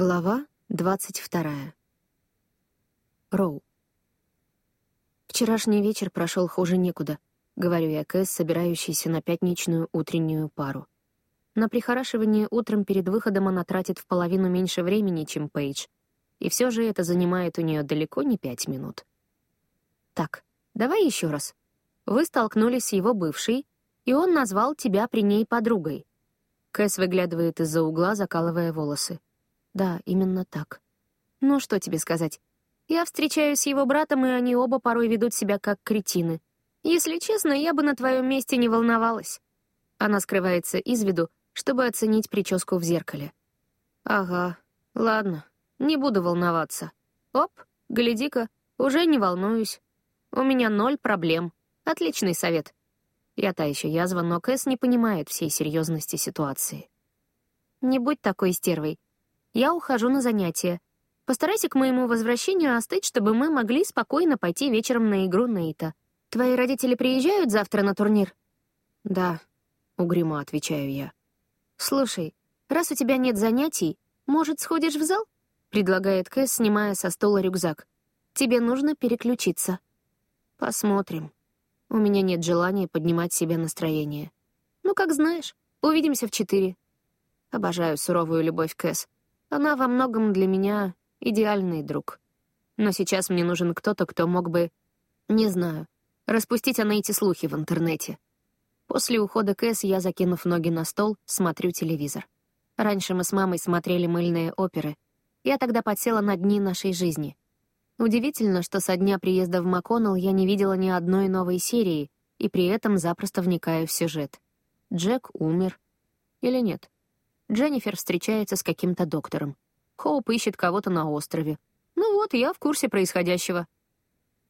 Глава двадцать вторая. Роу. Вчерашний вечер прошел хуже некуда, говорю я Кэс, собирающейся на пятничную утреннюю пару. На прихорашивание утром перед выходом она тратит в половину меньше времени, чем Пейдж, и все же это занимает у нее далеко не пять минут. Так, давай еще раз. Вы столкнулись с его бывшей, и он назвал тебя при ней подругой. Кэс выглядывает из-за угла, закалывая волосы. Да, именно так. Ну, что тебе сказать? Я встречаюсь с его братом, и они оба порой ведут себя как кретины. Если честно, я бы на твоем месте не волновалась. Она скрывается из виду, чтобы оценить прическу в зеркале. Ага, ладно, не буду волноваться. Оп, гляди-ка, уже не волнуюсь. У меня ноль проблем. Отличный совет. Я та еще язва, но Кэс не понимает всей серьезности ситуации. Не будь такой стервой. Я ухожу на занятия. Постарайся к моему возвращению остыть, чтобы мы могли спокойно пойти вечером на игру Нейта. Твои родители приезжают завтра на турнир? Да, угрюмо отвечаю я. Слушай, раз у тебя нет занятий, может, сходишь в зал? Предлагает Кэс, снимая со стола рюкзак. Тебе нужно переключиться. Посмотрим. У меня нет желания поднимать себе настроение. Ну, как знаешь. Увидимся в четыре. Обожаю суровую любовь Кэс. Она во многом для меня идеальный друг. Но сейчас мне нужен кто-то, кто мог бы... Не знаю. Распустить о эти слухи в интернете. После ухода Кэс я, закинув ноги на стол, смотрю телевизор. Раньше мы с мамой смотрели мыльные оперы. Я тогда подсела на дни нашей жизни. Удивительно, что со дня приезда в МакКоннелл я не видела ни одной новой серии, и при этом запросто вникаю в сюжет. Джек умер. Или нет? Дженнифер встречается с каким-то доктором. Хоуп ищет кого-то на острове. Ну вот, я в курсе происходящего.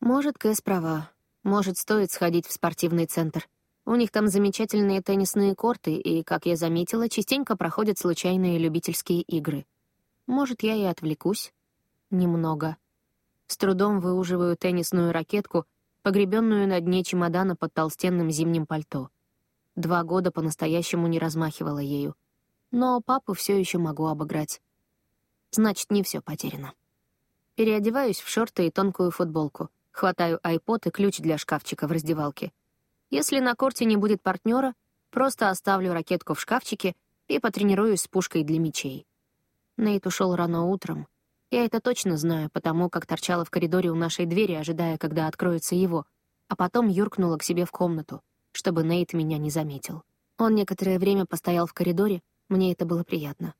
Может, Кэс права. Может, стоит сходить в спортивный центр. У них там замечательные теннисные корты, и, как я заметила, частенько проходят случайные любительские игры. Может, я и отвлекусь? Немного. С трудом выуживаю теннисную ракетку, погребенную на дне чемодана под толстенным зимним пальто. Два года по-настоящему не размахивала ею — но папу все еще могу обыграть. Значит, не все потеряно. Переодеваюсь в шорты и тонкую футболку, хватаю айпод и ключ для шкафчика в раздевалке. Если на корте не будет партнера, просто оставлю ракетку в шкафчике и потренируюсь с пушкой для мечей. Нейт ушел рано утром. Я это точно знаю, потому как торчала в коридоре у нашей двери, ожидая, когда откроется его, а потом юркнула к себе в комнату, чтобы Нейт меня не заметил. Он некоторое время постоял в коридоре, мне это было приятно.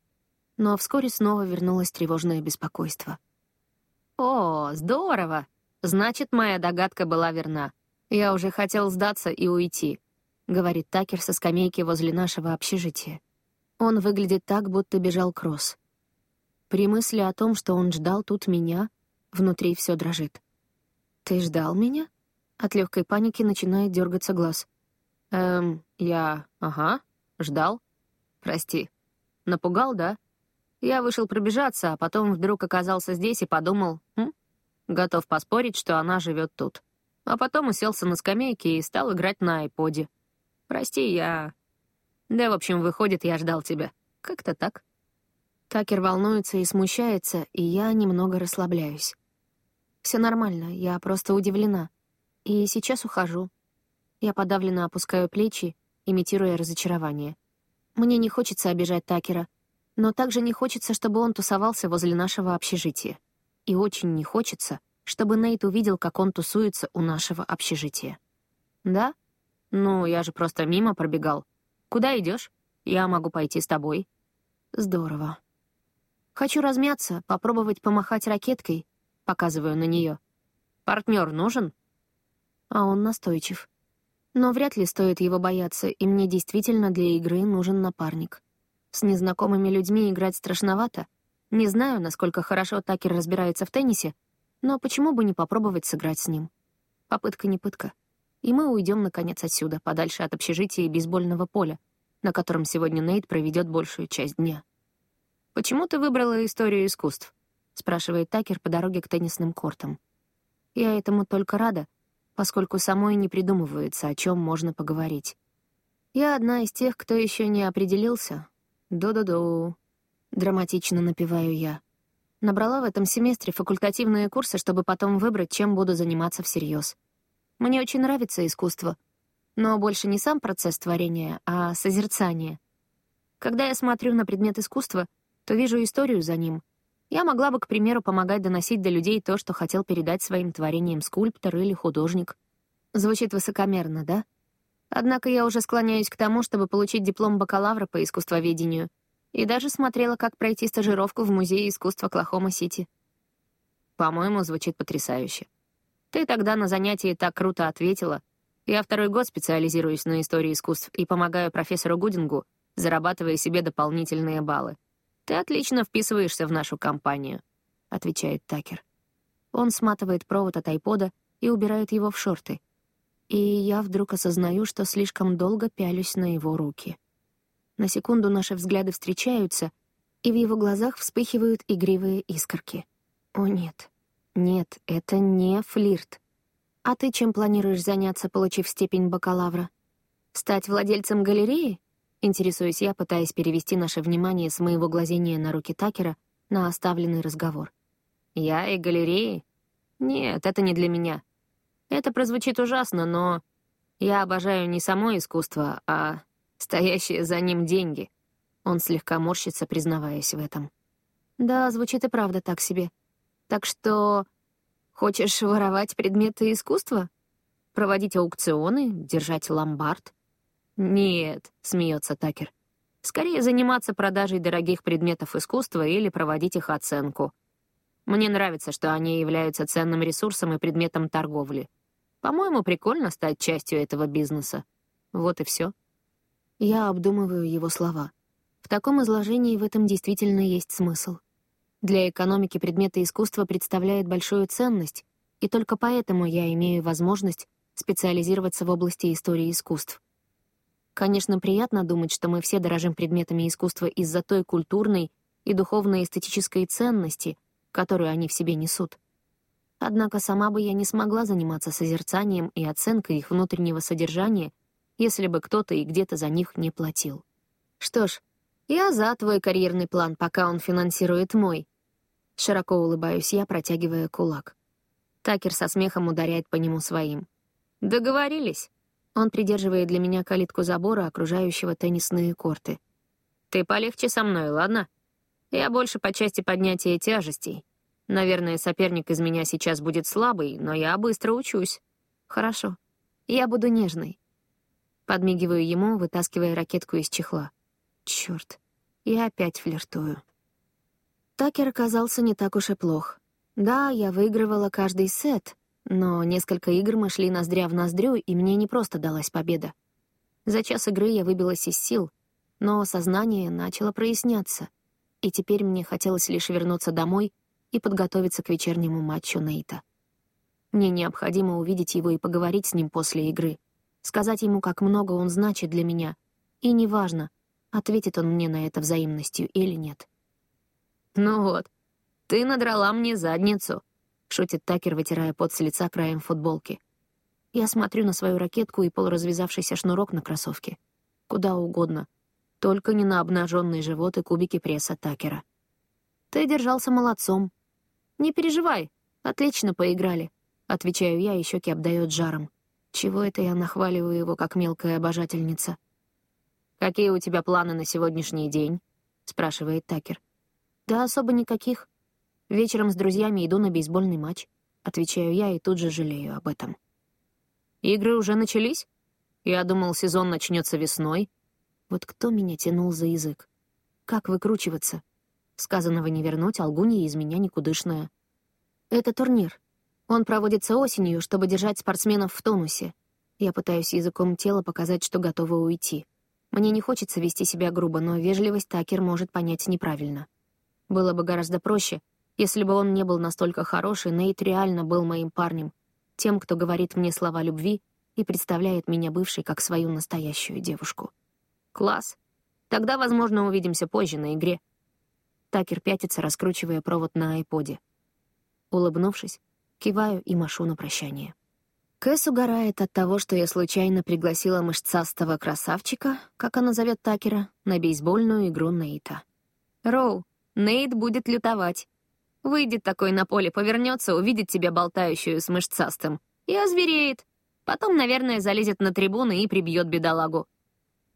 Но вскоре снова вернулось тревожное беспокойство. «О, здорово! Значит, моя догадка была верна. Я уже хотел сдаться и уйти», — говорит Такер со скамейки возле нашего общежития. Он выглядит так, будто бежал кросс. При мысли о том, что он ждал тут меня, внутри все дрожит. «Ты ждал меня?» От легкой паники начинает дергаться глаз. «Эм, я... ага, ждал. Прости. Напугал, да? Я вышел пробежаться, а потом вдруг оказался здесь и подумал, хм, готов поспорить, что она живет тут. А потом уселся на скамейке и стал играть на айподе. Прости, я... Да, в общем, выходит, я ждал тебя. Как-то так. Такер волнуется и смущается, и я немного расслабляюсь. Все нормально, я просто удивлена. И сейчас ухожу. Я подавленно опускаю плечи, имитируя разочарование — мне не хочется обижать Такера, но также не хочется, чтобы он тусовался возле нашего общежития. И очень не хочется, чтобы Нейт увидел, как он тусуется у нашего общежития. Да? Ну, я же просто мимо пробегал. Куда идешь? Я могу пойти с тобой. Здорово. Хочу размяться, попробовать помахать ракеткой. Показываю на нее. Партнер нужен? А он настойчив. Но вряд ли стоит его бояться, и мне действительно для игры нужен напарник. С незнакомыми людьми играть страшновато. Не знаю, насколько хорошо Такер разбирается в теннисе, но почему бы не попробовать сыграть с ним? Попытка не пытка. И мы уйдем, наконец, отсюда, подальше от общежития и бейсбольного поля, на котором сегодня Нейт проведет большую часть дня. «Почему ты выбрала историю искусств?» — спрашивает Такер по дороге к теннисным кортам. Я этому только рада, поскольку самой не придумывается, о чем можно поговорить. Я одна из тех, кто еще не определился. Ду-ду-ду. Драматично напеваю я. Набрала в этом семестре факультативные курсы, чтобы потом выбрать, чем буду заниматься всерьез. Мне очень нравится искусство, но больше не сам процесс творения, а созерцание. Когда я смотрю на предмет искусства, то вижу историю за ним. Я могла бы, к примеру, помогать доносить до людей то, что хотел передать своим творением скульптор или художник. Звучит высокомерно, да? Однако я уже склоняюсь к тому, чтобы получить диплом бакалавра по искусствоведению — и даже смотрела, как пройти стажировку в Музее искусств Оклахома-Сити. По-моему, звучит потрясающе. Ты тогда на занятии так круто ответила. Я второй год специализируюсь на истории искусств и помогаю профессору Гудингу, зарабатывая себе дополнительные баллы. Ты отлично вписываешься в нашу компанию, — отвечает Такер. Он сматывает провод от айпода и убирает его в шорты. И я вдруг осознаю, что слишком долго пялюсь на его руки. На секунду наши взгляды встречаются, и в его глазах вспыхивают игривые искорки. О нет, нет, это не флирт. А ты чем планируешь заняться, получив степень бакалавра? Стать владельцем галереи? Интересуюсь я, пытаясь перевести наше внимание с моего глазения на руки Такера на оставленный разговор. Я и галереи? Нет, это не для меня. Это прозвучит ужасно, но я обожаю не само искусство, а стоящие за ним деньги. Он слегка морщится, признаваясь в этом. Да, звучит и правда так себе. Так что... Хочешь воровать предметы искусства? Проводить аукционы? Держать ломбард? Нет, смеется Такер. Скорее заниматься продажей дорогих предметов искусства или проводить их оценку. Мне нравится, что они являются ценным ресурсом и предметом торговли. По-моему, прикольно стать частью этого бизнеса. Вот и все. Я обдумываю его слова. В таком изложении в этом действительно есть смысл. Для экономики предметы искусства представляют большую ценность, и только поэтому я имею возможность специализироваться в области истории искусств. Конечно, приятно думать, что мы все дорожим предметами искусства из-за той культурной и духовно-эстетической ценности, которую они в себе несут. Однако сама бы я не смогла заниматься созерцанием и оценкой их внутреннего содержания если бы кто-то и где-то за них не платил. Что ж, я за твой карьерный план, пока он финансирует мой. Широко улыбаюсь я, протягивая кулак. Такер со смехом ударяет по нему своим. «Договорились». Он придерживает для меня калитку забора, окружающего теннисные корты. «Ты полегче со мной, ладно? Я больше по части поднятия тяжестей. Наверное, соперник из меня сейчас будет слабый, но я быстро учусь. Хорошо. Я буду нежной. Подмигиваю ему, вытаскивая ракетку из чехла. Чёрт, я опять флиртую. Такер оказался не так уж и плох. Да, я выигрывала каждый сет, но несколько игр мы шли ноздря в ноздрю, и мне не просто далась победа. За час игры я выбилась из сил, но сознание начало проясняться, и теперь мне хотелось лишь вернуться домой и подготовиться к вечернему матчу Нейта. Мне необходимо увидеть его и поговорить с ним после игры — сказать ему, как много он значит для меня, и неважно, ответит он мне на это взаимностью или нет. «Ну вот, ты надрала мне задницу», — шутит Такер, вытирая пот с лица краем футболки. Я смотрю на свою ракетку и полуразвязавшийся шнурок на кроссовке. Куда угодно. Только не на обнаженный живот и кубики пресса Такера. «Ты держался молодцом. Не переживай, отлично поиграли», — отвечаю я, и щеки обдает жаром. Чего это я нахваливаю его, как мелкая обожательница? «Какие у тебя планы на сегодняшний день?» — спрашивает Такер. «Да особо никаких. Вечером с друзьями иду на бейсбольный матч», — отвечаю я и тут же жалею об этом. «Игры уже начались? Я думал, сезон начнется весной». Вот кто меня тянул за язык? Как выкручиваться? Сказанного не вернуть, алгунья из меня никудышная. Это турнир. Он проводится осенью, чтобы держать спортсменов в тонусе. Я пытаюсь языком тела показать, что готова уйти. Мне не хочется вести себя грубо, но вежливость Такер может понять неправильно. Было бы гораздо проще, если бы он не был настолько хороший, Нейт реально был моим парнем, тем, кто говорит мне слова любви и представляет меня бывшей как свою настоящую девушку. Класс. Тогда, возможно, увидимся позже на игре. Такер пятится, раскручивая провод на айподе. Улыбнувшись, Киваю и машу на прощание. Кэс угорает от того, что я случайно пригласила мышцастого красавчика, как она зовет Такера, на бейсбольную игру Нейта. Роу, Нейт будет лютовать. Выйдет такой на поле, повернется, увидит тебя болтающую с мышцастым. И озвереет. Потом, наверное, залезет на трибуны и прибьет бедолагу.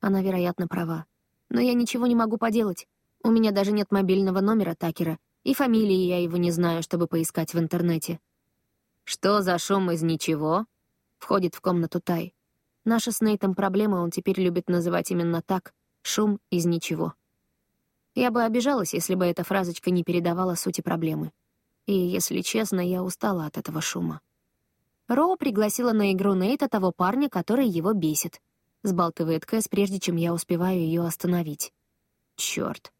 Она, вероятно, права. Но я ничего не могу поделать. У меня даже нет мобильного номера Такера, и фамилии я его не знаю, чтобы поискать в интернете. «Что за шум из ничего?» Входит в комнату Тай. Наша с Нейтом проблема он теперь любит называть именно так — шум из ничего. Я бы обижалась, если бы эта фразочка не передавала сути проблемы. И, если честно, я устала от этого шума. Роу пригласила на игру Нейта того парня, который его бесит. Сбалтывает Кэс, прежде чем я успеваю ее остановить. Черт.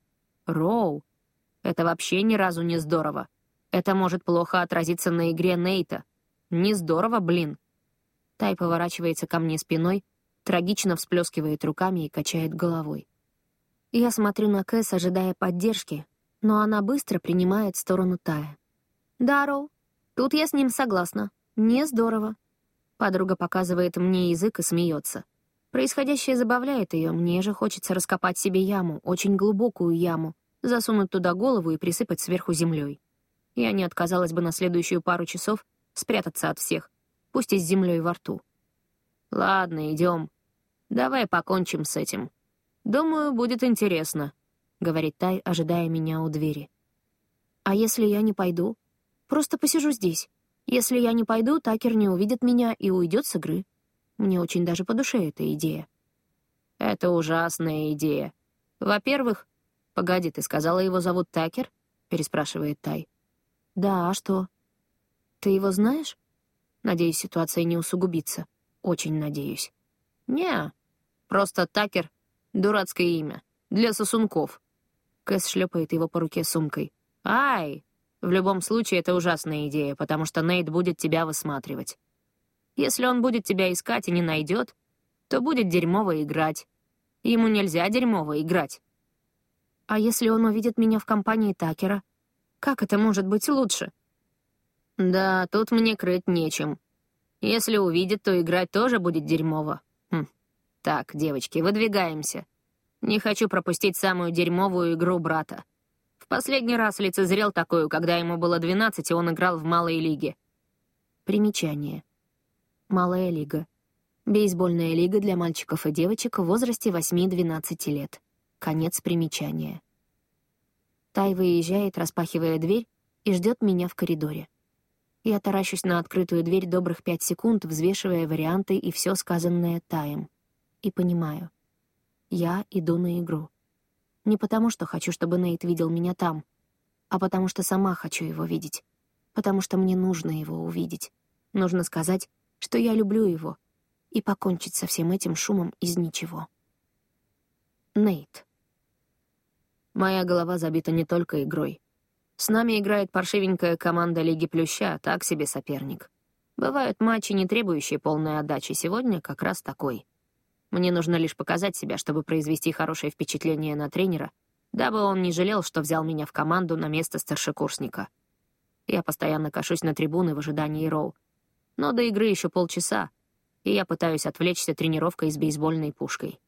Роу. Это вообще ни разу не здорово. Это может плохо отразиться на игре Нейта. Не здорово, блин. Тай поворачивается ко мне спиной, трагично всплескивает руками и качает головой. Я смотрю на Кэс, ожидая поддержки, но она быстро принимает сторону Тая. «Да, Роу, тут я с ним согласна. Не здорово». Подруга показывает мне язык и смеется. Происходящее забавляет ее, мне же хочется раскопать себе яму, очень глубокую яму, засунуть туда голову и присыпать сверху землей. Я не отказалась бы на следующую пару часов спрятаться от всех, пусть и с землей во рту. «Ладно, идем. Давай покончим с этим», «Думаю, будет интересно», — говорит Тай, ожидая меня у двери. «А если я не пойду? Просто посижу здесь. Если я не пойду, Такер не увидит меня и уйдет с игры. Мне очень даже по душе эта идея». «Это ужасная идея. Во-первых...» «Погоди, ты сказала, его зовут Такер?» — переспрашивает Тай. «Да, а что? Ты его знаешь?» Надеюсь, ситуация не усугубится. Очень надеюсь. «Не, просто Такер Дурацкое имя. Для сосунков. Кэс шлепает его по руке сумкой. «Ай! В любом случае, это ужасная идея, потому что Нейт будет тебя высматривать. Если он будет тебя искать и не найдет, то будет дерьмово играть. Ему нельзя дерьмово играть. А если он увидит меня в компании Такера? Как это может быть лучше? Да, тут мне крыть нечем. Если увидит, то играть тоже будет дерьмово. Так, девочки, выдвигаемся. Не хочу пропустить самую дерьмовую игру брата. В последний раз лицезрел такую, когда ему было 12, и он играл в малой лиге. Примечание. Малая лига. Бейсбольная лига для мальчиков и девочек в возрасте 8-12 лет. Конец примечания. Тай выезжает, распахивая дверь, и ждет меня в коридоре. Я таращусь на открытую дверь добрых пять секунд, взвешивая варианты и все сказанное Таем и понимаю. Я иду на игру. Не потому, что хочу, чтобы Нейт видел меня там, а потому что сама хочу его видеть. Потому что мне нужно его увидеть. Нужно сказать, что я люблю его, и покончить со всем этим шумом из ничего. Нейт. Моя голова забита не только игрой. С нами играет паршивенькая команда Лиги Плюща, так себе соперник. Бывают матчи, не требующие полной отдачи. Сегодня как раз такой. Мне нужно лишь показать себя, чтобы произвести хорошее впечатление на тренера, дабы он не жалел, что взял меня в команду на место старшекурсника. Я постоянно кашусь на трибуны в ожидании Роу. Но до игры еще полчаса, и я пытаюсь отвлечься тренировкой с бейсбольной пушкой.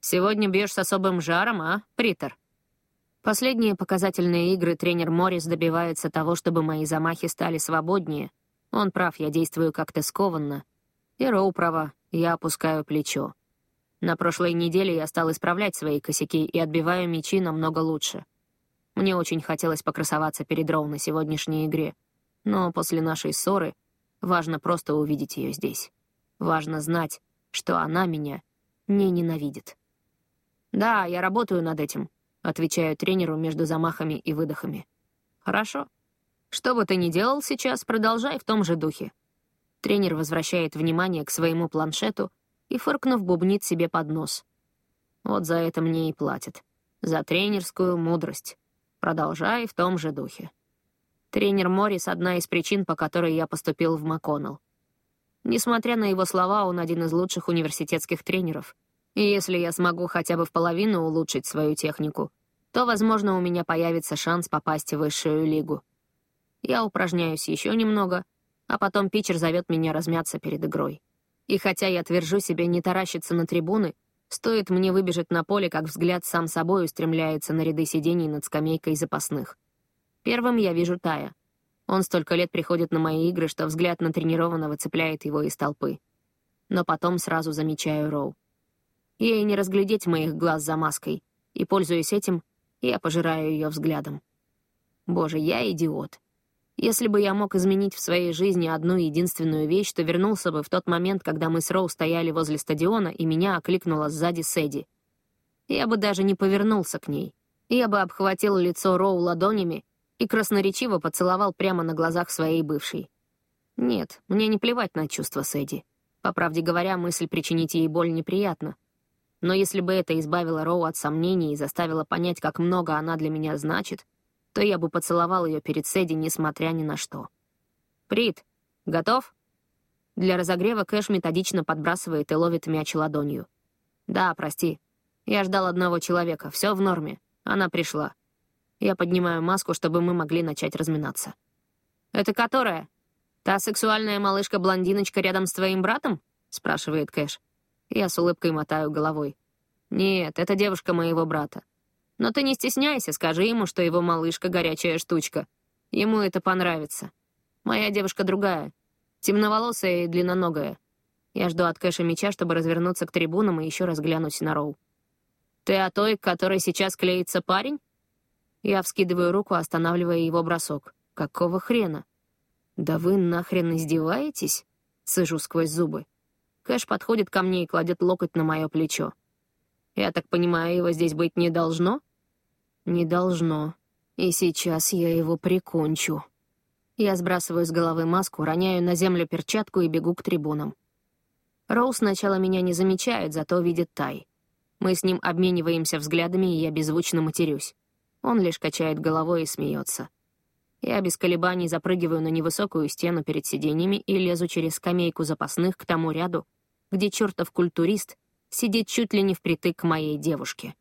«Сегодня бьешь с особым жаром, а, Притер?» Последние показательные игры тренер Моррис добивается того, чтобы мои замахи стали свободнее. Он прав, я действую как-то скованно. И Роу права, я опускаю плечо. На прошлой неделе я стал исправлять свои косяки и отбиваю мячи намного лучше. Мне очень хотелось покрасоваться перед Роу на сегодняшней игре, но после нашей ссоры важно просто увидеть ее здесь. Важно знать, что она меня не ненавидит. «Да, я работаю над этим», — отвечаю тренеру между замахами и выдохами. «Хорошо. Что бы ты ни делал сейчас, продолжай в том же духе. Тренер возвращает внимание к своему планшету и, фыркнув, бубнит себе под нос. Вот за это мне и платят. За тренерскую мудрость. Продолжай в том же духе. Тренер Моррис — одна из причин, по которой я поступил в МакКоннелл. Несмотря на его слова, он один из лучших университетских тренеров. И если я смогу хотя бы в половину улучшить свою технику, то, возможно, у меня появится шанс попасть в высшую лигу. Я упражняюсь еще немного — а потом питчер зовет меня размяться перед игрой. И хотя я твержу себе не таращиться на трибуны, Стоит мне выбежать на поле, как взгляд сам собой устремляется на ряды сидений над скамейкой запасных. Первым я вижу Тая. Он столько лет приходит на мои игры, что взгляд на тренированного цепляет его из толпы. Но потом сразу замечаю Роу. Ей не разглядеть моих глаз за маской, и, пользуясь этим, я пожираю ее взглядом. Боже, я идиот. Если бы я мог изменить в своей жизни одну единственную вещь, то вернулся бы в тот момент, когда мы с Роу стояли возле стадиона, и меня окликнула сзади Сэдди. Я бы даже не повернулся к ней. Я бы обхватил лицо Роу ладонями и красноречиво поцеловал прямо на глазах своей бывшей. Нет, мне не плевать на чувства Сэдди. По правде говоря, мысль причинить ей боль неприятна. Но если бы это избавило Роу от сомнений и заставило понять, как много она для меня значит, то я бы поцеловал ее перед Сэдди, несмотря ни на что. «Прит, готов?» Для разогрева Кэш методично подбрасывает и ловит мяч ладонью. «Да, прости. Я ждал одного человека. Все в норме. Она пришла. Я поднимаю маску, чтобы мы могли начать разминаться». «Это которая? Та сексуальная малышка-блондиночка рядом с твоим братом?» — спрашивает Кэш. Я с улыбкой мотаю головой. «Нет, это девушка моего брата. Но ты не стесняйся, скажи ему, что его малышка — горячая штучка. Ему это понравится. Моя девушка другая. Темноволосая и длинноногая. Я жду от Кэша меча, чтобы развернуться к трибунам и еще раз глянуть на Роу. «Ты о той, к которой сейчас клеится парень?» Я вскидываю руку, останавливая его бросок. «Какого хрена?» «Да вы нахрен издеваетесь?» Сыжу сквозь зубы. Кэш подходит ко мне и кладет локоть на мое плечо. «Я так понимаю, его здесь быть не должно?» Не должно. И сейчас я его прикончу. Я сбрасываю с головы маску, роняю на землю перчатку и бегу к трибунам. Роуз сначала меня не замечает, зато видит Тай. Мы с ним обмениваемся взглядами, и я беззвучно матерюсь. Он лишь качает головой и смеется. Я без колебаний запрыгиваю на невысокую стену перед сиденьями и лезу через скамейку запасных к тому ряду, где чертов культурист сидит чуть ли не впритык к моей девушке.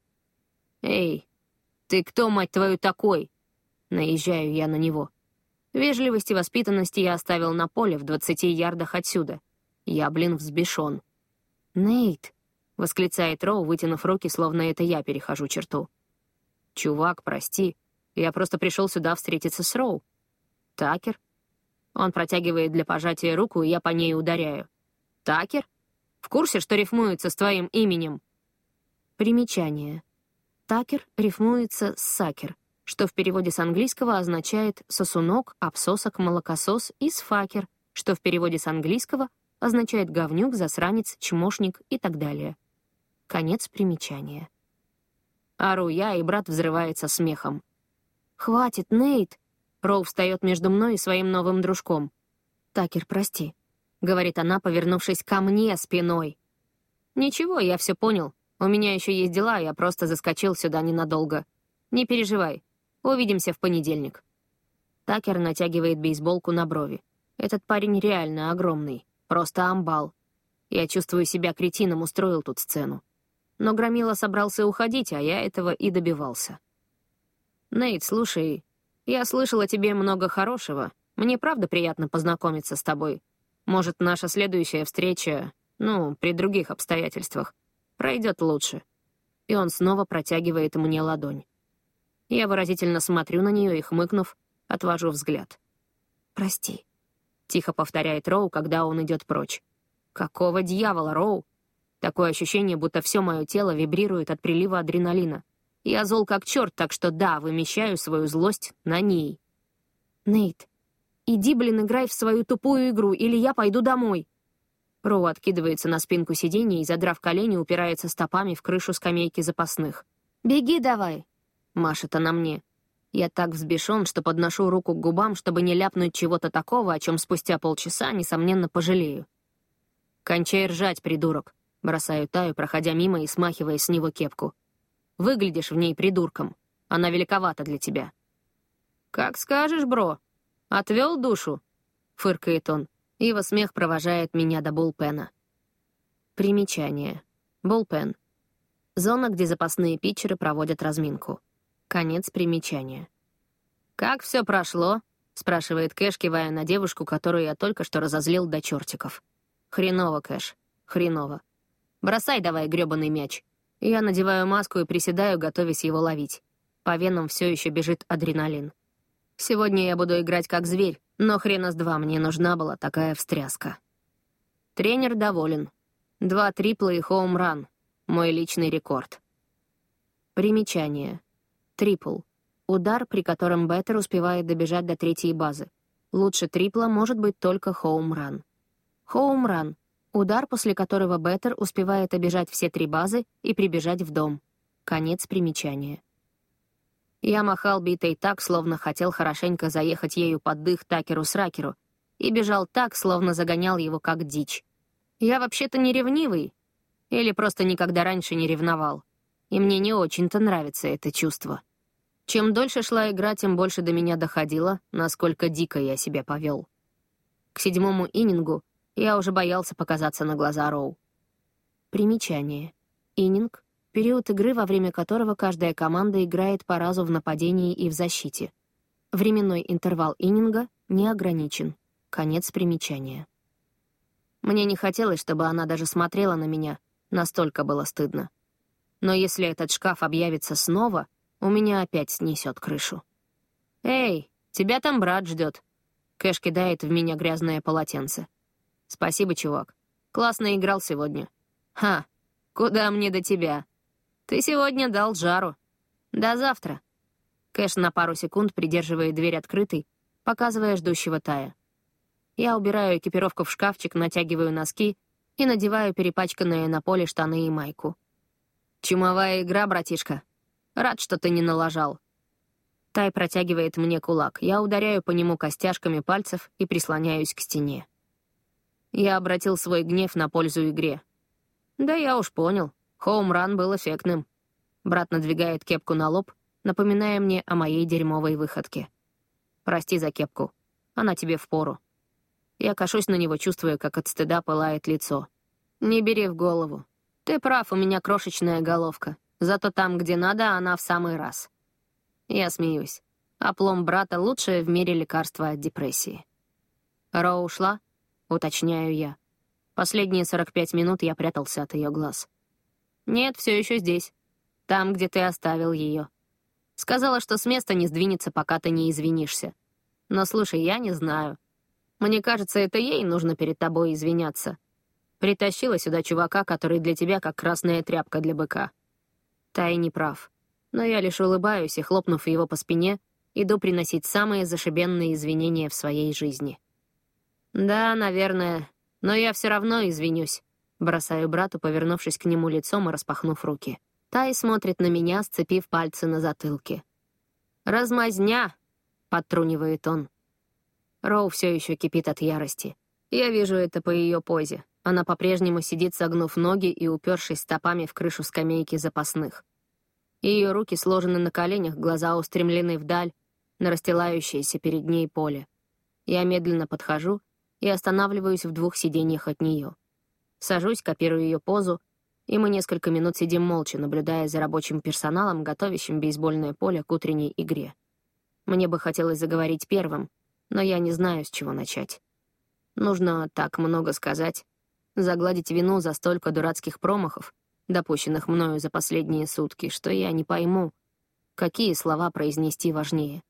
«Эй, «Ты кто, мать твою, такой?» Наезжаю я на него. Вежливость и воспитанность я оставил на поле в двадцати ярдах отсюда. Я, блин, взбешен. «Нейт!» — восклицает Роу, вытянув руки, словно это я перехожу черту. «Чувак, прости. Я просто пришел сюда встретиться с Роу». «Такер?» Он протягивает для пожатия руку, и я по ней ударяю. «Такер? В курсе, что рифмуется с твоим именем?» Примечание. Такер рифмуется с сакер, что в переводе с английского означает сосунок, обсосок, молокосос, и сфакер, что в переводе с английского означает говнюк, засранец, чмошник и так далее. Конец примечания. Ору я, и брат взрывается смехом. «Хватит, Нейт!» Роу встает между мной и своим новым дружком. «Такер, прости», — говорит она, повернувшись ко мне спиной. «Ничего, я все понял. У меня еще есть дела, я просто заскочил сюда ненадолго. Не переживай. Увидимся в понедельник». Такер натягивает бейсболку на брови. Этот парень реально огромный. Просто амбал. Я чувствую себя кретином, устроил тут сцену. Но Громила собрался уходить, а я этого и добивался. «Нейт, слушай, я слышал о тебе много хорошего. Мне правда приятно познакомиться с тобой. Может, наша следующая встреча, ну, при других обстоятельствах, Пройдет лучше. И он снова протягивает мне ладонь. Я выразительно смотрю на нее и, хмыкнув, отвожу взгляд. «Прости», — тихо повторяет Роу, когда он идет прочь. «Какого дьявола, Роу?» Такое ощущение, будто все мое тело вибрирует от прилива адреналина. Я зол как черт, так что да, вымещаю свою злость на ней. «Нейт, иди, блин, играй в свою тупую игру, или я пойду домой», Роу откидывается на спинку сиденья и, задрав колени, упирается стопами в крышу скамейки запасных. «Беги давай!» — машет она мне. Я так взбешен, что подношу руку к губам, чтобы не ляпнуть чего-то такого, о чем спустя полчаса, несомненно, пожалею. «Кончай ржать, придурок!» — бросаю Таю, проходя мимо и смахивая с него кепку. «Выглядишь в ней придурком. Она великовата для тебя». «Как скажешь, бро. Отвел душу?» — фыркает он. Его смех провожает меня до булпена. Примечание. Булпен. Зона, где запасные питчеры проводят разминку. Конец примечания. «Как все прошло?» — спрашивает Кэш, кивая на девушку, которую я только что разозлил до чертиков. «Хреново, Кэш, хреново. Бросай давай грёбаный мяч. Я надеваю маску и приседаю, готовясь его ловить. По венам все еще бежит адреналин. Сегодня я буду играть как зверь, но хрена с два мне нужна была такая встряска. Тренер доволен. Два трипла и хоум-ран. Мой личный рекорд. Примечание. Трипл. Удар, при котором бэттер успевает добежать до третьей базы. Лучше трипла может быть только хоум-ран. Удар, после которого Беттер успевает обежать все три базы и прибежать в дом. Конец примечания. Я махал битой так, словно хотел хорошенько заехать ею под дых Такеру-сракеру, и бежал так, словно загонял его как дичь. Я вообще-то не ревнивый, или просто никогда раньше не ревновал, и мне не очень-то нравится это чувство. Чем дольше шла игра, тем больше до меня доходило, насколько дико я себя повел. К седьмому иннингу я уже боялся показаться на глаза Роу. Примечание. Иннинг — период игры, во время которого каждая команда играет по разу в нападении и в защите. Временной интервал иннинга не ограничен. Конец примечания. Мне не хотелось, чтобы она даже смотрела на меня, настолько было стыдно. Но если этот шкаф объявится снова — у меня опять снесет крышу. «Эй, тебя там брат ждет. Кэш кидает в меня грязное полотенце. «Спасибо, чувак. Классно играл сегодня». «Ха, куда мне до тебя? Ты сегодня дал жару. До завтра». Кэш на пару секунд придерживает дверь открытой, показывая ждущего Тая. Я убираю экипировку в шкафчик, натягиваю носки и надеваю перепачканные на поле штаны и майку. «Чумовая игра, братишка», Рад, что ты не налажал». Тай протягивает мне кулак. Я ударяю по нему костяшками пальцев и прислоняюсь к стене. Я обратил свой гнев на пользу игре. «Да я уж понял. Хоум-ран был эффектным». Брат надвигает кепку на лоб, напоминая мне о моей дерьмовой выходке. «Прости за кепку. Она тебе впору». Я кашусь на него, чувствуя, как от стыда пылает лицо. «Не бери в голову. Ты прав, у меня крошечная головка. Зато там, где надо, она в самый раз. Я смеюсь. Оплом брата — лучшее в мире лекарство от депрессии. Роу ушла? Уточняю я. Последние 45 минут я прятался от ее глаз. Нет, все еще здесь. Там, где ты оставил ее. Сказала, что с места не сдвинется, пока ты не извинишься. Но слушай, я не знаю. Мне кажется, это ей нужно перед тобой извиняться. Притащила сюда чувака, который для тебя как красная тряпка для быка. Тай не прав. Но я лишь улыбаюсь и, хлопнув его по спине, иду приносить самые зашибенные извинения в своей жизни. «Да, наверное, но я все равно извинюсь», — бросаю брату, повернувшись к нему лицом и распахнув руки. Тай смотрит на меня, сцепив пальцы на затылке. «Размазня!» — подтрунивает он. Роу все еще кипит от ярости. Я вижу это по ее позе. Она по-прежнему сидит, согнув ноги и упершись стопами в крышу скамейки запасных. Ее руки сложены на коленях, глаза устремлены вдаль, на расстилающееся перед ней поле. Я медленно подхожу и останавливаюсь в двух сиденьях от нее. Сажусь, копирую ее позу, и мы несколько минут сидим молча, наблюдая за рабочим персоналом, готовящим бейсбольное поле к утренней игре. Мне бы хотелось заговорить первым, но я не знаю, с чего начать. Нужно так много сказать, загладить вину за столько дурацких промахов, допущенных мною за последние сутки, что я не пойму, какие слова произнести важнее.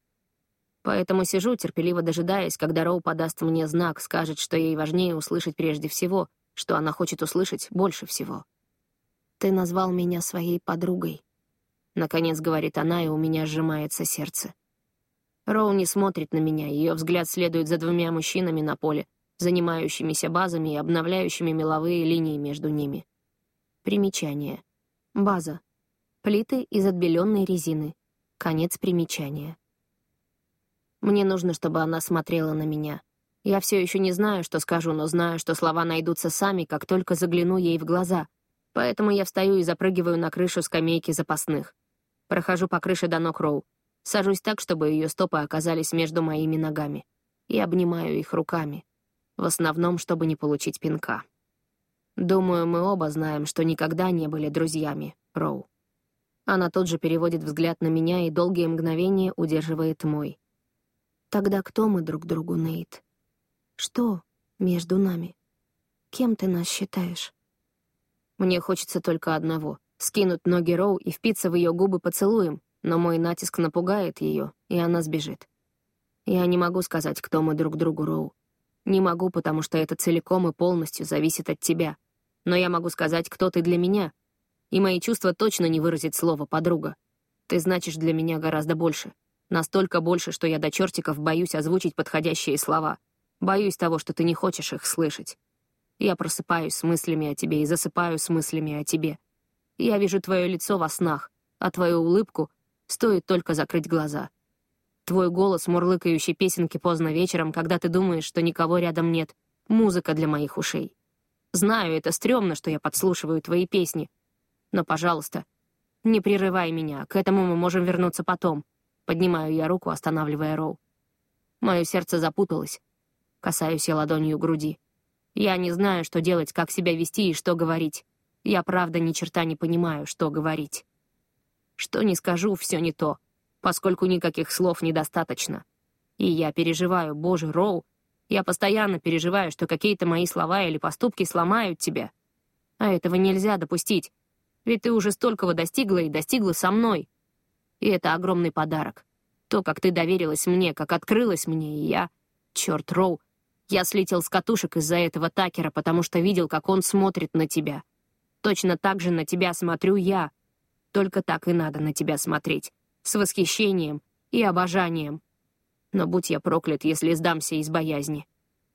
Поэтому сижу, терпеливо дожидаясь, когда Роу подаст мне знак, скажет, что ей важнее услышать прежде всего, что она хочет услышать больше всего. «Ты назвал меня своей подругой», — наконец говорит она, и у меня сжимается сердце. Роу не смотрит на меня, ее взгляд следует за двумя мужчинами на поле, занимающимися базами и обновляющими меловые линии между ними. Примечание. База. Плиты из отбеленной резины. Конец примечания. Мне нужно, чтобы она смотрела на меня. Я все еще не знаю, что скажу, но знаю, что слова найдутся сами, как только загляну ей в глаза. Поэтому я встаю и запрыгиваю на крышу скамейки запасных. Прохожу по крыше до ног Роу. Сажусь так, чтобы ее стопы оказались между моими ногами. И обнимаю их руками в основном, чтобы не получить пинка. Думаю, мы оба знаем, что никогда не были друзьями, Роу. Она тут же переводит взгляд на меня и долгие мгновения удерживает мой. Тогда кто мы друг другу, Нейт? Что между нами? Кем ты нас считаешь? Мне хочется только одного — скинуть ноги Роу и впиться в ее губы поцелуем, но мой натиск напугает ее, и она сбежит. Я не могу сказать, кто мы друг другу, Роу. Не могу, потому что это целиком и полностью зависит от тебя. Но я могу сказать, кто ты для меня. И мои чувства точно не выразит слово «подруга». Ты значишь для меня гораздо больше. Настолько больше, что я до чертиков боюсь озвучить подходящие слова. Боюсь того, что ты не хочешь их слышать. Я просыпаюсь с мыслями о тебе и засыпаю с мыслями о тебе. Я вижу твое лицо во снах, а твою улыбку стоит только закрыть глаза. Твой голос, мурлыкающий песенки поздно вечером, когда ты думаешь, что никого рядом нет. Музыка для моих ушей. Знаю, это стрёмно, что я подслушиваю твои песни. Но, пожалуйста, не прерывай меня, к этому мы можем вернуться потом. Поднимаю я руку, останавливая Роу. Мое сердце запуталось. Касаюсь я ладонью груди. Я не знаю, что делать, как себя вести и что говорить. Я правда ни черта не понимаю, что говорить. Что не скажу, все не то поскольку никаких слов недостаточно. И я переживаю, боже, Роу, я постоянно переживаю, что какие-то мои слова или поступки сломают тебя. А этого нельзя допустить, ведь ты уже столького достигла и достигла со мной. И это огромный подарок. То, как ты доверилась мне, как открылась мне, и я... Черт, Роу, я слетел с катушек из-за этого Такера, потому что видел, как он смотрит на тебя. Точно так же на тебя смотрю я. Только так и надо на тебя смотреть с восхищением и обожанием. Но будь я проклят, если сдамся из боязни.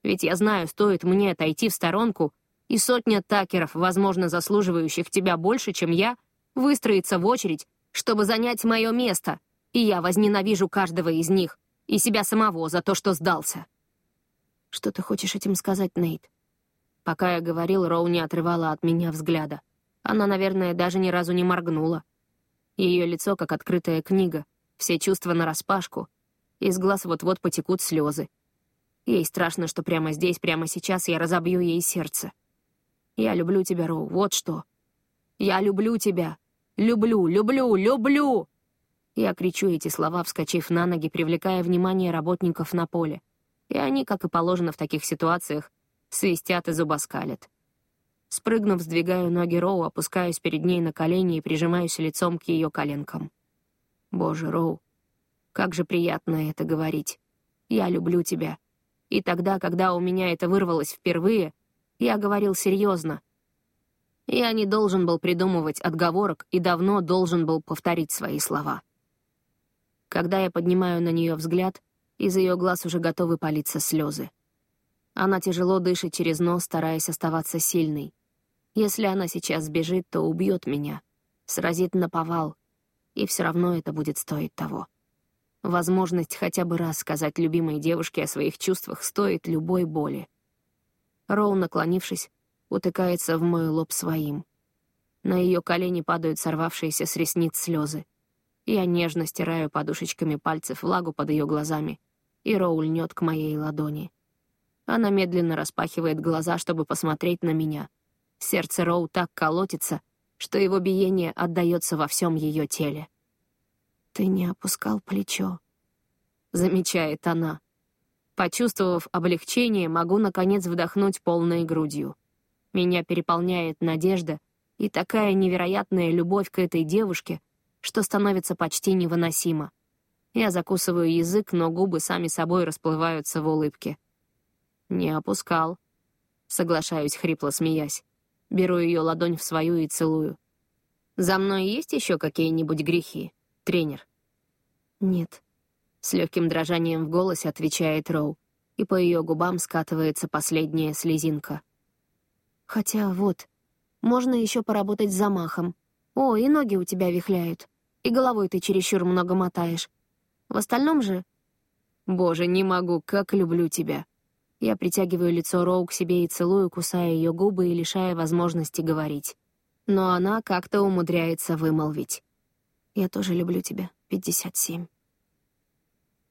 Ведь я знаю, стоит мне отойти в сторонку, и сотня такеров, возможно, заслуживающих тебя больше, чем я, выстроится в очередь, чтобы занять мое место, и я возненавижу каждого из них и себя самого за то, что сдался. Что ты хочешь этим сказать, Нейт? Пока я говорил, Роу не отрывала от меня взгляда. Она, наверное, даже ни разу не моргнула. Ее лицо как открытая книга, все чувства нараспашку. Из глаз вот-вот потекут слезы. Ей страшно, что прямо здесь, прямо сейчас я разобью ей сердце. Я люблю тебя, Роу, вот что. Я люблю тебя. Люблю, люблю, люблю! Я кричу эти слова, вскочив на ноги, привлекая внимание работников на поле. И они, как и положено в таких ситуациях, свистят и зубоскалят. Спрыгнув, сдвигаю ноги Роу, опускаюсь перед ней на колени и прижимаюсь лицом к ее коленкам. Боже, Роу, как же приятно это говорить. Я люблю тебя. И тогда, когда у меня это вырвалось впервые, я говорил серьезно. Я не должен был придумывать отговорок и давно должен был повторить свои слова. Когда я поднимаю на нее взгляд, из ее глаз уже готовы палиться слезы. Она тяжело дышит через нос, стараясь оставаться сильной. Если она сейчас сбежит, то убьет меня, сразит на повал, и все равно это будет стоить того. Возможность хотя бы раз сказать любимой девушке о своих чувствах стоит любой боли. Роу, наклонившись, утыкается в мой лоб своим. На ее колени падают сорвавшиеся с ресниц слезы. Я нежно стираю подушечками пальцев влагу под ее глазами, и Роу льнет к моей ладони. Она медленно распахивает глаза, чтобы посмотреть на меня — Сердце Роу так колотится, что его биение отдаётся во всем её теле. «Ты не опускал плечо», — замечает она. Почувствовав облегчение, могу, наконец, вдохнуть полной грудью. Меня переполняет надежда и такая невероятная любовь к этой девушке, что становится почти невыносимо. Я закусываю язык, но губы сами собой расплываются в улыбке. «Не опускал», — соглашаюсь, хрипло смеясь. Беру ее ладонь в свою и целую. «За мной есть еще какие-нибудь грехи, тренер?» «Нет», — с легким дрожанием в голосе отвечает Роу, и по ее губам скатывается последняя слезинка. «Хотя вот, можно еще поработать с замахом. О, и ноги у тебя вихляют, и головой ты чересчур много мотаешь. В остальном же...» «Боже, не могу, как люблю тебя!» Я притягиваю лицо Роу к себе и целую, кусая ее губы и лишая возможности говорить. Но она как-то умудряется вымолвить. «Я тоже люблю тебя, 57».